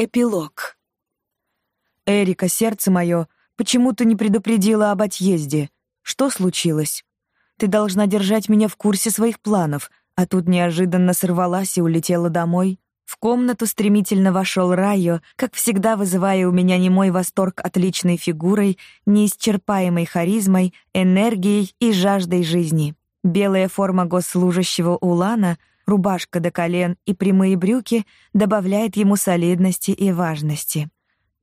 Эпилог. Эрика, сердце мое, почему ты не предупредила об отъезде? Что случилось? Ты должна держать меня в курсе своих планов, а тут неожиданно сорвалась и улетела домой. В комнату стремительно вошел Райо, как всегда вызывая у меня немой восторг отличной фигурой, неисчерпаемой харизмой, энергией и жаждой жизни. Белая форма госслужащего Улана — рубашка до колен и прямые брюки добавляет ему солидности и важности.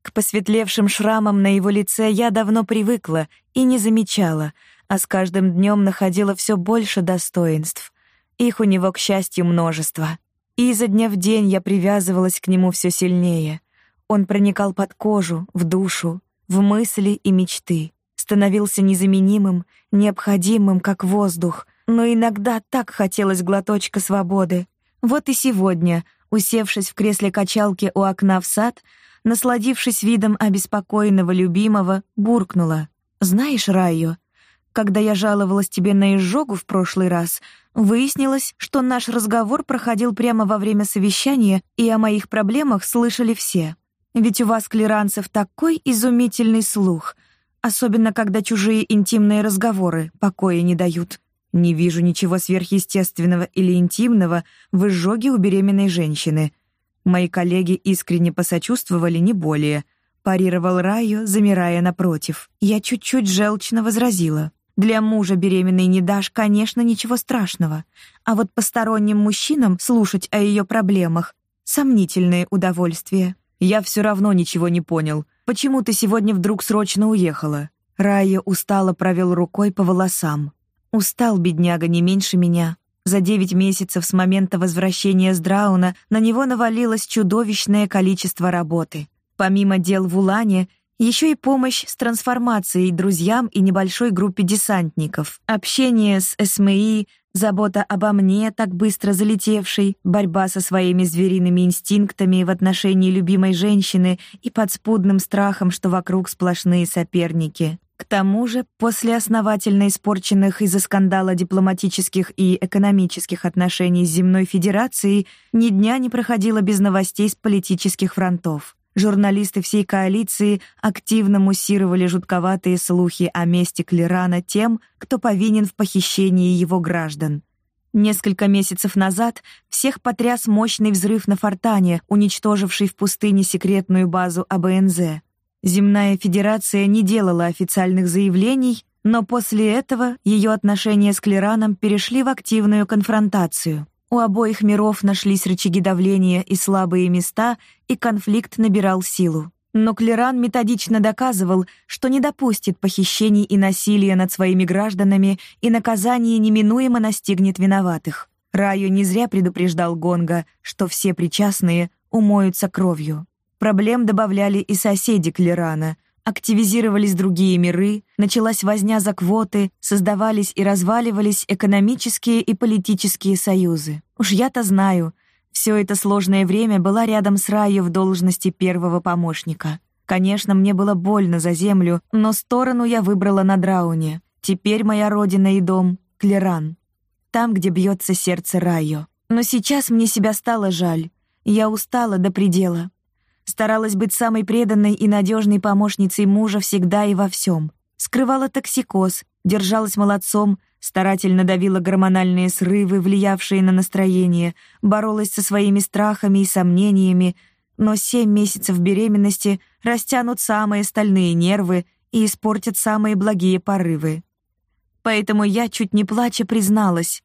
К посветлевшим шрамам на его лице я давно привыкла и не замечала, а с каждым днем находила все больше достоинств. Их у него, к счастью, множество. И изо дня в день я привязывалась к нему все сильнее. Он проникал под кожу, в душу, в мысли и мечты, становился незаменимым, необходимым, как воздух — но иногда так хотелось глоточка свободы. Вот и сегодня, усевшись в кресле качалки у окна в сад, насладившись видом обеспокоенного любимого, буркнула: "Знаешь, Райо, когда я жаловалась тебе на изжогу в прошлый раз, выяснилось, что наш разговор проходил прямо во время совещания, и о моих проблемах слышали все. Ведь у вас, клиранцев, такой изумительный слух, особенно когда чужие интимные разговоры покоя не дают. Не вижу ничего сверхъестественного или интимного в изжоге у беременной женщины. Мои коллеги искренне посочувствовали не более. Парировал Раю, замирая напротив. Я чуть-чуть желчно возразила. Для мужа беременной не дашь, конечно, ничего страшного. А вот посторонним мужчинам слушать о ее проблемах — сомнительное удовольствие. Я все равно ничего не понял. Почему ты сегодня вдруг срочно уехала? Рая устало провел рукой по волосам. Устал бедняга не меньше меня. За девять месяцев с момента возвращения с Драуна на него навалилось чудовищное количество работы. Помимо дел в Улане, еще и помощь с трансформацией друзьям и небольшой группе десантников, общение с СМИ, забота обо мне, так быстро залетевшей, борьба со своими звериными инстинктами в отношении любимой женщины и подспудным страхом, что вокруг сплошные соперники. К тому же, после основательно испорченных из-за скандала дипломатических и экономических отношений с Земной Федерацией, ни дня не проходило без новостей с политических фронтов. Журналисты всей коалиции активно муссировали жутковатые слухи о месте Клерана тем, кто повинен в похищении его граждан. Несколько месяцев назад всех потряс мощный взрыв на Фортане, уничтоживший в пустыне секретную базу АБНЗ. Земная Федерация не делала официальных заявлений, но после этого ее отношения с Клераном перешли в активную конфронтацию. У обоих миров нашлись рычаги давления и слабые места, и конфликт набирал силу. Но Клеран методично доказывал, что не допустит похищений и насилия над своими гражданами, и наказание неминуемо настигнет виноватых. Раю не зря предупреждал Гонга, что все причастные умоются кровью. Проблем добавляли и соседи Клерана. Активизировались другие миры, началась возня за квоты, создавались и разваливались экономические и политические союзы. Уж я-то знаю, все это сложное время была рядом с Раю в должности первого помощника. Конечно, мне было больно за землю, но сторону я выбрала на Драуне. Теперь моя родина и дом — Клеран. Там, где бьется сердце Райо. Но сейчас мне себя стало жаль. Я устала до предела. Старалась быть самой преданной и надежной помощницей мужа всегда и во всем. Скрывала токсикоз, держалась молодцом, старательно давила гормональные срывы, влиявшие на настроение, боролась со своими страхами и сомнениями, но семь месяцев беременности растянут самые стальные нервы и испортят самые благие порывы. Поэтому я, чуть не плача, призналась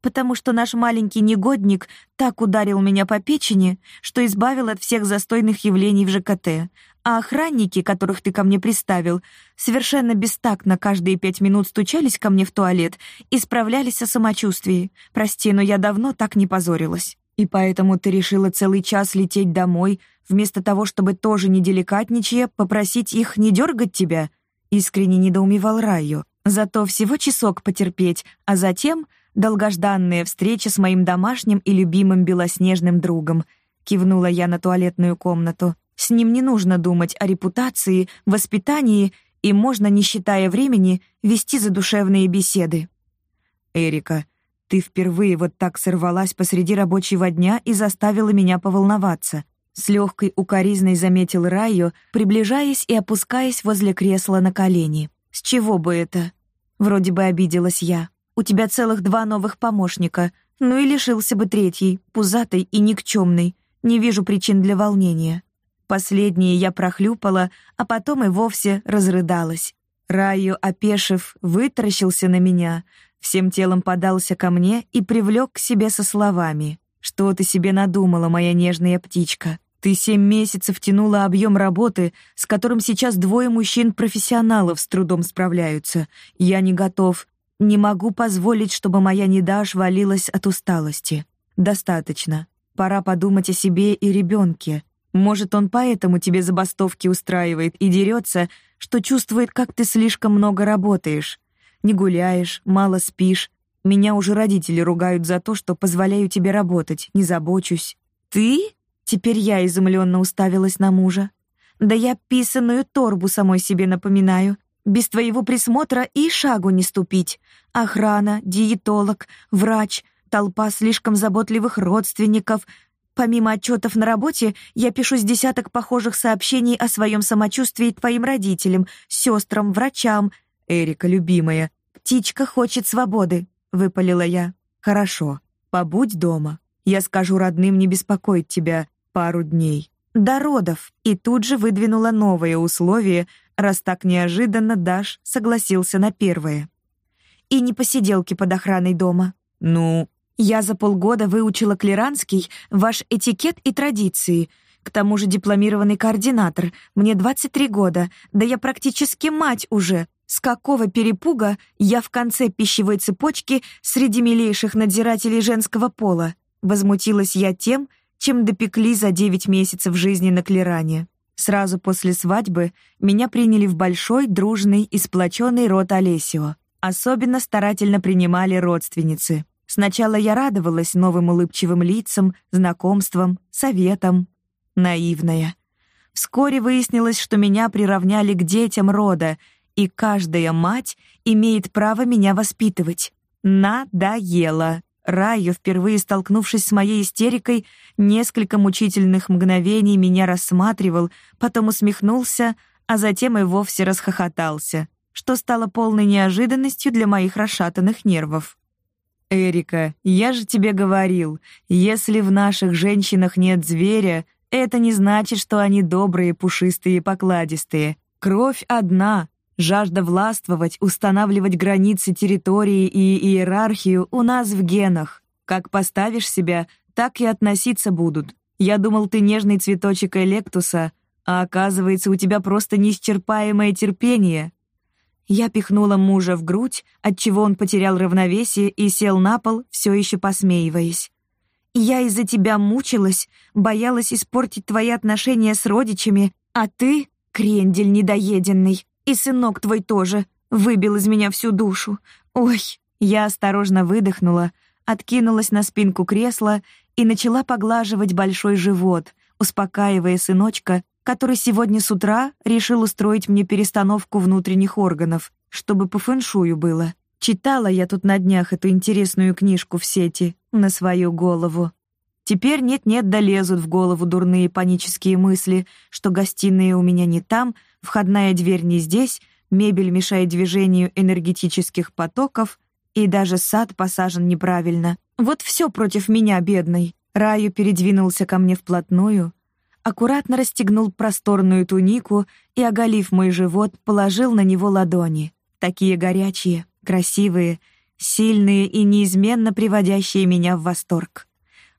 потому что наш маленький негодник так ударил меня по печени, что избавил от всех застойных явлений в ЖКТ. А охранники, которых ты ко мне приставил, совершенно бестактно каждые пять минут стучались ко мне в туалет и справлялись о самочувствии. Прости, но я давно так не позорилась. И поэтому ты решила целый час лететь домой, вместо того, чтобы тоже не деликатничая попросить их не дергать тебя?» Искренне недоумевал Райо. «Зато всего часок потерпеть, а затем долгожданная встреча с моим домашним и любимым белоснежным другом. Кивнула я на туалетную комнату. С ним не нужно думать о репутации, воспитании и можно, не считая времени, вести задушевные беседы. Эрика, ты впервые вот так сорвалась посреди рабочего дня и заставила меня поволноваться. С легкой укоризной заметил Райо, приближаясь и опускаясь возле кресла на колени. С чего бы это? Вроде бы обиделась я. У тебя целых два новых помощника. Ну и лишился бы третий, пузатый и никчемный. Не вижу причин для волнения. Последнее я прохлюпала, а потом и вовсе разрыдалась. Раю, опешив, вытаращился на меня, всем телом подался ко мне и привлек к себе со словами. «Что ты себе надумала, моя нежная птичка? Ты семь месяцев тянула объем работы, с которым сейчас двое мужчин-профессионалов с трудом справляются. Я не готов. Не могу позволить, чтобы моя недаш валилась от усталости. Достаточно. Пора подумать о себе и ребенке. Может, он поэтому тебе забастовки устраивает и дерется, что чувствует, как ты слишком много работаешь. Не гуляешь, мало спишь. Меня уже родители ругают за то, что позволяю тебе работать, не забочусь. Ты? Теперь я изумленно уставилась на мужа. Да я писаную торбу самой себе напоминаю. Без твоего присмотра и шагу не ступить. Охрана, диетолог, врач, толпа слишком заботливых родственников. Помимо отчетов на работе, я пишу с десяток похожих сообщений о своем самочувствии твоим родителям, сестрам, врачам. Эрика, любимая, птичка хочет свободы, выпалила я. Хорошо, побудь дома. Я скажу родным не беспокоить тебя пару дней. До родов. И тут же выдвинула новое условие, раз так неожиданно Даш согласился на первое. И не посиделки под охраной дома. Ну, я за полгода выучила клеранский, ваш этикет и традиции. К тому же дипломированный координатор. Мне 23 года, да я практически мать уже. С какого перепуга я в конце пищевой цепочки среди милейших надзирателей женского пола? Возмутилась я тем, чем допекли за девять месяцев жизни на Клеране. Сразу после свадьбы меня приняли в большой, дружный и сплоченный род Олесио. Особенно старательно принимали родственницы. Сначала я радовалась новым улыбчивым лицам, знакомствам, советам. Наивная. Вскоре выяснилось, что меня приравняли к детям рода, и каждая мать имеет право меня воспитывать. Надоело. Райо, впервые столкнувшись с моей истерикой, несколько мучительных мгновений меня рассматривал, потом усмехнулся, а затем и вовсе расхохотался, что стало полной неожиданностью для моих расшатанных нервов. «Эрика, я же тебе говорил, если в наших женщинах нет зверя, это не значит, что они добрые, пушистые и покладистые. Кровь одна, Жажда властвовать, устанавливать границы территории и иерархию у нас в генах. Как поставишь себя, так и относиться будут. Я думал, ты нежный цветочек электуса, а оказывается, у тебя просто неисчерпаемое терпение. Я пихнула мужа в грудь, отчего он потерял равновесие и сел на пол, все еще посмеиваясь. Я из-за тебя мучилась, боялась испортить твои отношения с родичами, а ты — крендель недоеденный. И сынок твой тоже выбил из меня всю душу. Ой, я осторожно выдохнула, откинулась на спинку кресла и начала поглаживать большой живот, успокаивая сыночка, который сегодня с утра решил устроить мне перестановку внутренних органов, чтобы по фэншую было. Читала я тут на днях эту интересную книжку в сети на свою голову. Теперь нет-нет долезут в голову дурные панические мысли, что гостиная у меня не там, входная дверь не здесь, мебель мешает движению энергетических потоков, и даже сад посажен неправильно. Вот все против меня, бедной. Раю передвинулся ко мне вплотную, аккуратно расстегнул просторную тунику и, оголив мой живот, положил на него ладони. Такие горячие, красивые, сильные и неизменно приводящие меня в восторг.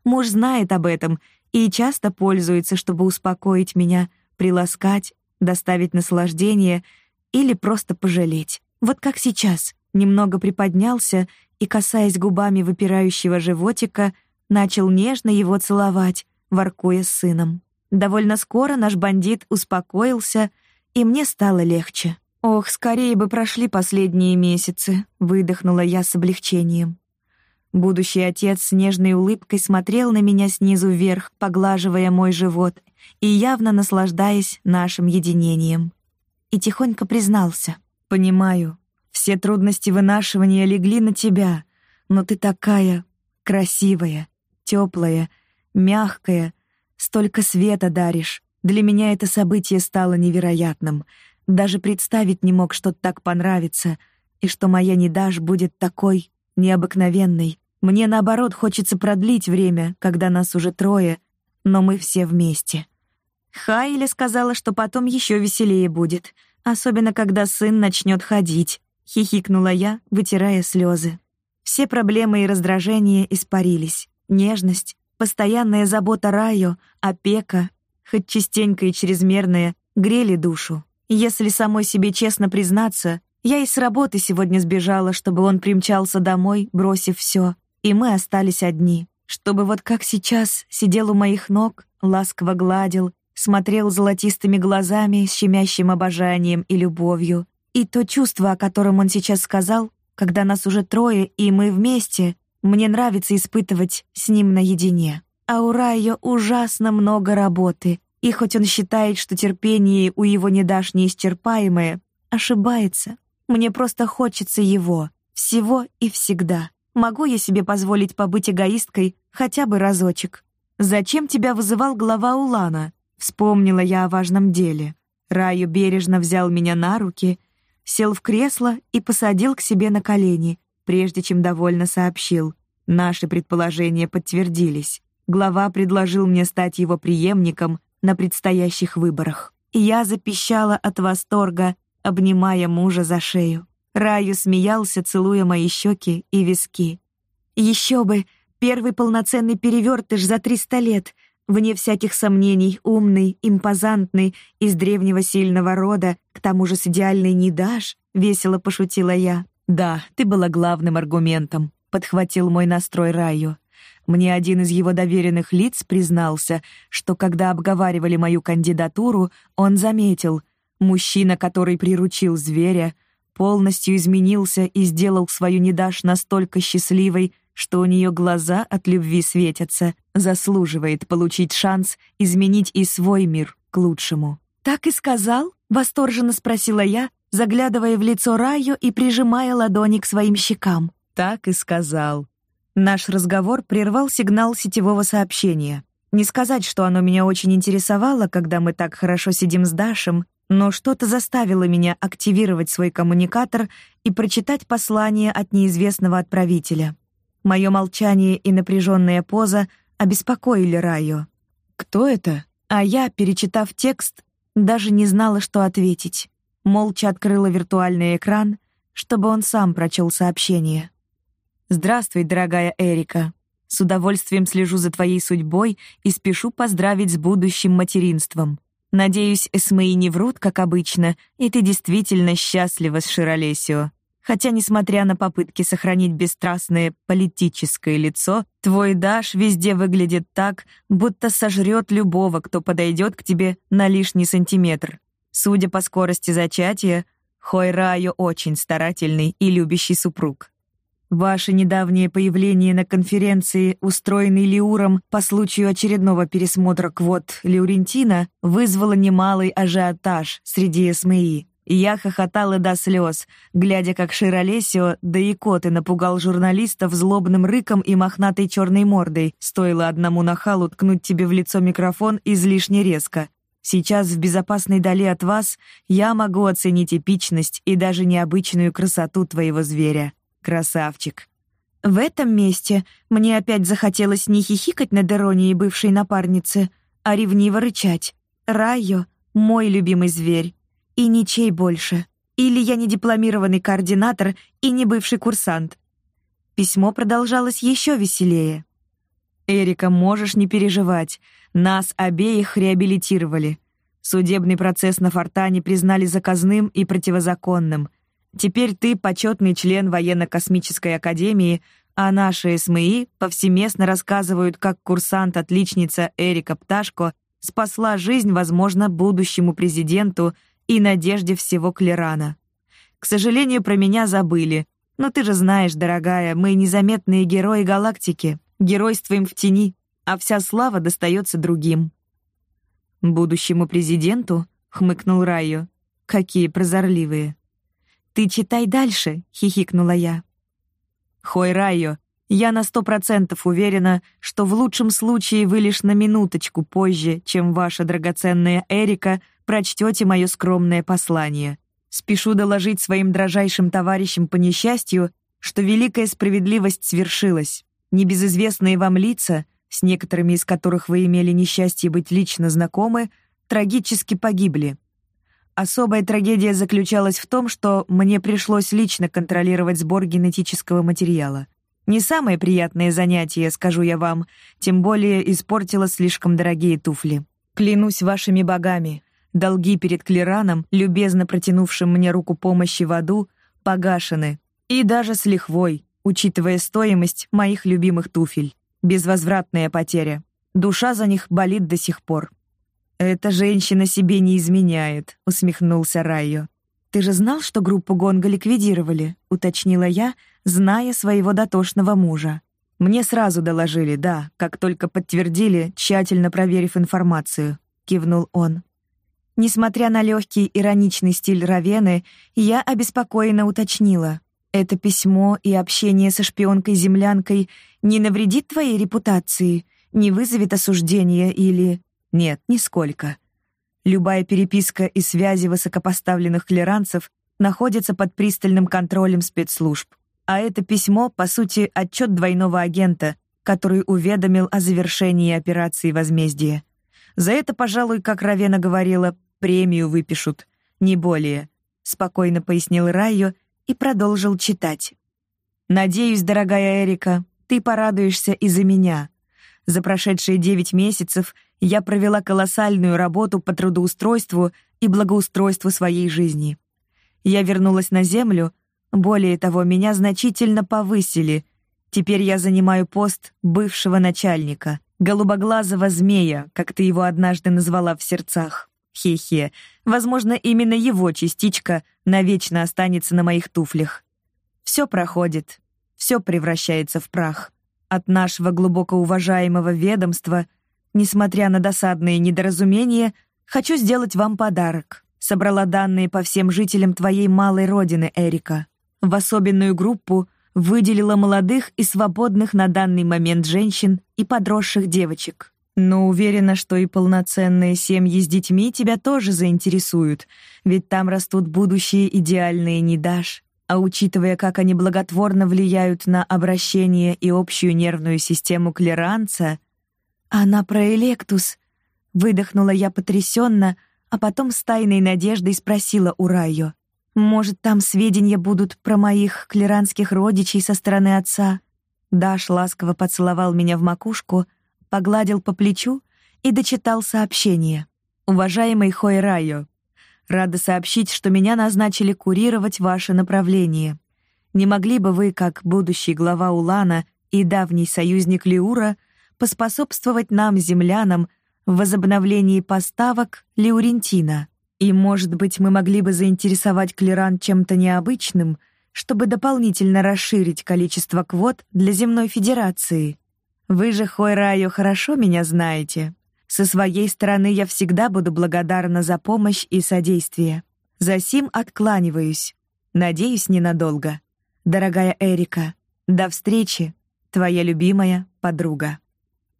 Муж знает об этом и часто пользуется, чтобы успокоить меня, приласкать, доставить наслаждение или просто пожалеть. Вот как сейчас. Немного приподнялся и, касаясь губами выпирающего животика, начал нежно его целовать, воркуя с сыном. Довольно скоро наш бандит успокоился, и мне стало легче. «Ох, скорее бы прошли последние месяцы», — выдохнула я с облегчением. Будущий отец с нежной улыбкой смотрел на меня снизу вверх, поглаживая мой живот и явно наслаждаясь нашим единением. и тихонько признался. «Понимаю, все трудности вынашивания легли на тебя, но ты такая красивая, теплая, мягкая, столько света даришь. Для меня это событие стало невероятным. Даже представить не мог, что так понравится, и что моя Недаш будет такой необыкновенной. Мне, наоборот, хочется продлить время, когда нас уже трое, но мы все вместе. Хайли сказала, что потом еще веселее будет, особенно когда сын начнет ходить, хихикнула я, вытирая слезы. Все проблемы и раздражения испарились. Нежность, постоянная забота Раю, опека, хоть частенько и чрезмерная, грели душу. Если самой себе честно признаться, я и с работы сегодня сбежала, чтобы он примчался домой, бросив все, и мы остались одни. Чтобы вот как сейчас сидел у моих ног, ласково гладил, смотрел золотистыми глазами с щемящим обожанием и любовью. И то чувство, о котором он сейчас сказал, когда нас уже трое и мы вместе, мне нравится испытывать с ним наедине. А у Райо ужасно много работы, и хоть он считает, что терпение у его не дашь неисчерпаемое, ошибается. Мне просто хочется его, всего и всегда. Могу я себе позволить побыть эгоисткой хотя бы разочек? Зачем тебя вызывал глава Улана? Вспомнила я о важном деле. Раю бережно взял меня на руки, сел в кресло и посадил к себе на колени, прежде чем довольно сообщил. Наши предположения подтвердились. Глава предложил мне стать его преемником на предстоящих выборах. я запищала от восторга, обнимая мужа за шею. Раю смеялся, целуя мои щеки и виски. Еще бы, первый полноценный перевертыш за триста лет — Вне всяких сомнений, умный, импозантный, из древнего сильного рода, к тому же с идеальной не дашь, весело пошутила я. Да, ты была главным аргументом, подхватил мой настрой Раю. Мне один из его доверенных лиц признался, что когда обговаривали мою кандидатуру, он заметил, мужчина, который приручил зверя, полностью изменился и сделал свою недаш настолько счастливой, что у нее глаза от любви светятся, заслуживает получить шанс изменить и свой мир к лучшему. «Так и сказал?» — восторженно спросила я, заглядывая в лицо Раю и прижимая ладони к своим щекам. «Так и сказал». Наш разговор прервал сигнал сетевого сообщения. Не сказать, что оно меня очень интересовало, когда мы так хорошо сидим с Дашем, но что-то заставило меня активировать свой коммуникатор и прочитать послание от неизвестного отправителя. Мое молчание и напряженная поза обеспокоили Раю. «Кто это?» А я, перечитав текст, даже не знала, что ответить. Молча открыла виртуальный экран, чтобы он сам прочел сообщение. «Здравствуй, дорогая Эрика. С удовольствием слежу за твоей судьбой и спешу поздравить с будущим материнством. Надеюсь, Эсмеи не врут, как обычно, и ты действительно счастлива с Широлесио. Хотя, несмотря на попытки сохранить бесстрастное политическое лицо, твой Даш везде выглядит так, будто сожрет любого, кто подойдет к тебе на лишний сантиметр. Судя по скорости зачатия, Хойрайо очень старательный и любящий супруг. Ваше недавнее появление на конференции, устроенной Лиуром по случаю очередного пересмотра квот Леурентина, вызвало немалый ажиотаж среди СМИ. Я хохотала до слез, глядя, как Широлесио, да и коты напугал журналистов злобным рыком и мохнатой черной мордой. Стоило одному нахалу ткнуть тебе в лицо микрофон излишне резко. Сейчас в безопасной дали от вас я могу оценить эпичность и даже необычную красоту твоего зверя. Красавчик. В этом месте мне опять захотелось не хихикать над иронией бывшей напарницы, а ревниво рычать. Райо — мой любимый зверь и ничей больше. Или я не дипломированный координатор и не бывший курсант. Письмо продолжалось еще веселее. «Эрика, можешь не переживать. Нас обеих реабилитировали. Судебный процесс на Фортане признали заказным и противозаконным. Теперь ты почетный член военно-космической академии, а наши СМИ повсеместно рассказывают, как курсант-отличница Эрика Пташко спасла жизнь, возможно, будущему президенту и надежде всего Клерана. К сожалению, про меня забыли. Но ты же знаешь, дорогая, мы незаметные герои галактики. Геройствуем в тени, а вся слава достается другим. «Будущему президенту?» — хмыкнул Райо. Какие прозорливые. «Ты читай дальше», — хихикнула я. «Хой Райо, я на сто процентов уверена, что в лучшем случае вы лишь на минуточку позже, чем ваша драгоценная Эрика, прочтете мое скромное послание. Спешу доложить своим дрожайшим товарищам по несчастью, что великая справедливость свершилась. Небезызвестные вам лица, с некоторыми из которых вы имели несчастье быть лично знакомы, трагически погибли. Особая трагедия заключалась в том, что мне пришлось лично контролировать сбор генетического материала. Не самое приятное занятие, скажу я вам, тем более испортила слишком дорогие туфли. Клянусь вашими богами, долги перед Клираном, любезно протянувшим мне руку помощи в аду, погашены. И даже с лихвой, учитывая стоимость моих любимых туфель. Безвозвратная потеря. Душа за них болит до сих пор. «Эта женщина себе не изменяет», — усмехнулся Райо. «Ты же знал, что группу Гонга ликвидировали?» — уточнила я, зная своего дотошного мужа. «Мне сразу доложили, да, как только подтвердили, тщательно проверив информацию», — кивнул он. Несмотря на легкий ироничный стиль Равены, я обеспокоенно уточнила. «Это письмо и общение со шпионкой-землянкой не навредит твоей репутации, не вызовет осуждения или...» «Нет, нисколько», Любая переписка и связи высокопоставленных клеранцев находятся под пристальным контролем спецслужб. А это письмо, по сути, отчет двойного агента, который уведомил о завершении операции возмездия. За это, пожалуй, как Равена говорила, премию выпишут, не более, спокойно пояснил Райо и продолжил читать. Надеюсь, дорогая Эрика, ты порадуешься из-за меня. За прошедшие девять месяцев я провела колоссальную работу по трудоустройству и благоустройству своей жизни. Я вернулась на Землю, более того, меня значительно повысили. Теперь я занимаю пост бывшего начальника, голубоглазого змея, как ты его однажды назвала в сердцах. Хе-хе. Возможно, именно его частичка навечно останется на моих туфлях. Все проходит, все превращается в прах. От нашего глубоко уважаемого ведомства — Несмотря на досадные недоразумения, хочу сделать вам подарок. Собрала данные по всем жителям твоей малой родины, Эрика. В особенную группу выделила молодых и свободных на данный момент женщин и подросших девочек. Но уверена, что и полноценные семьи с детьми тебя тоже заинтересуют, ведь там растут будущие идеальные недаш. А учитывая, как они благотворно влияют на обращение и общую нервную систему клеранца, «Она про Электус», — выдохнула я потрясенно, а потом с тайной надеждой спросила у Райо. «Может, там сведения будут про моих клеранских родичей со стороны отца?» Даш ласково поцеловал меня в макушку, погладил по плечу и дочитал сообщение. «Уважаемый Хой Райо, рада сообщить, что меня назначили курировать ваше направление. Не могли бы вы, как будущий глава Улана и давний союзник Лиура, — поспособствовать нам, землянам, в возобновлении поставок леурентина. И, может быть, мы могли бы заинтересовать Клеран чем-то необычным, чтобы дополнительно расширить количество квот для земной федерации. Вы же, Хойрайо, хорошо меня знаете. Со своей стороны я всегда буду благодарна за помощь и содействие. За сим откланиваюсь. Надеюсь, ненадолго. Дорогая Эрика, до встречи, твоя любимая подруга.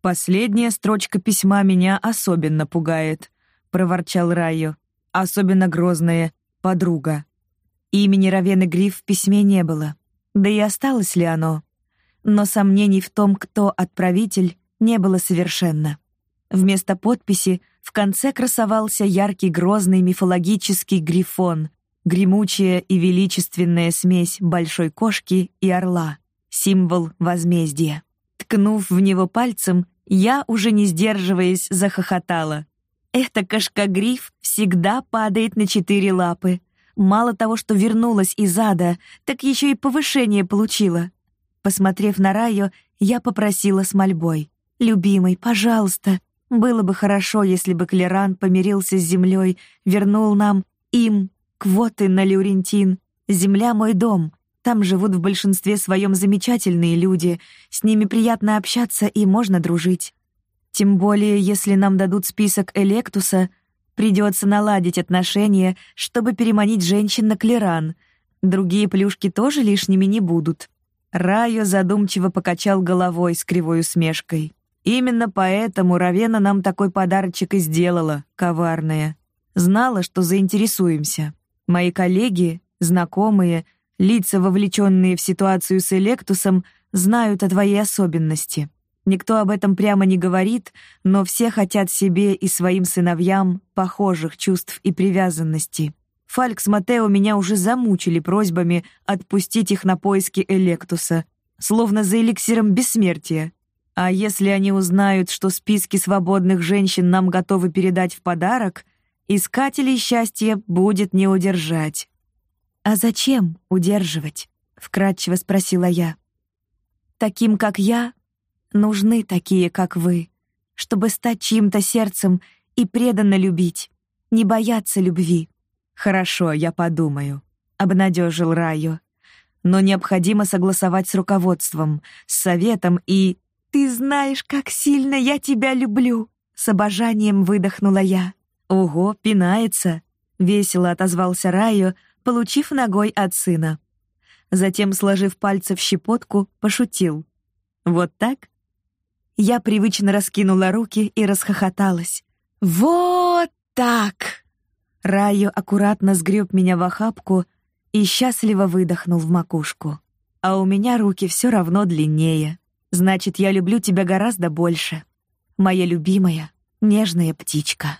«Последняя строчка письма меня особенно пугает», — проворчал Райо. «Особенно грозная подруга». Имени Равены Гриф в письме не было. Да и осталось ли оно? Но сомнений в том, кто отправитель, не было совершенно. Вместо подписи в конце красовался яркий грозный мифологический грифон, гремучая и величественная смесь большой кошки и орла, символ возмездия. Ткнув в него пальцем, я, уже не сдерживаясь, захохотала. Эта кошка-гриф всегда падает на четыре лапы. Мало того, что вернулась из ада, так еще и повышение получила. Посмотрев на Раю, я попросила с мольбой. «Любимый, пожалуйста, было бы хорошо, если бы Клеран помирился с землей, вернул нам, им, квоты на Люрентин. Земля — мой дом. Там живут в большинстве своем замечательные люди, с ними приятно общаться и можно дружить. Тем более, если нам дадут список Электуса, Придется наладить отношения, чтобы переманить женщин на клеран. Другие плюшки тоже лишними не будут. Райо задумчиво покачал головой с кривой усмешкой. Именно поэтому Равена нам такой подарочек и сделала, коварная. Знала, что заинтересуемся. Мои коллеги, знакомые, лица, вовлеченные в ситуацию с Электусом, знают о твоей особенности. Никто об этом прямо не говорит, но все хотят себе и своим сыновьям похожих чувств и привязанности. Фалькс Матео меня уже замучили просьбами отпустить их на поиски Электуса, словно за эликсиром бессмертия. А если они узнают, что списки свободных женщин нам готовы передать в подарок, искателей счастья будет не удержать. «А зачем удерживать?» — вкратчиво спросила я. «Таким, как я, нужны такие, как вы, чтобы стать чьим-то сердцем и преданно любить, не бояться любви. Хорошо, я подумаю, обнадежил Райо. Но необходимо согласовать с руководством, с советом и Ты знаешь, как сильно я тебя люблю, с обожанием выдохнула я. Ого, пинается, весело отозвался Райо, получив ногой от сына. Затем, сложив пальцы в щепотку, пошутил. Вот так? Я привычно раскинула руки и расхохоталась. «Вот так!» Райо аккуратно сгреб меня в охапку и счастливо выдохнул в макушку. «А у меня руки все равно длиннее. Значит, я люблю тебя гораздо больше. Моя любимая, нежная птичка».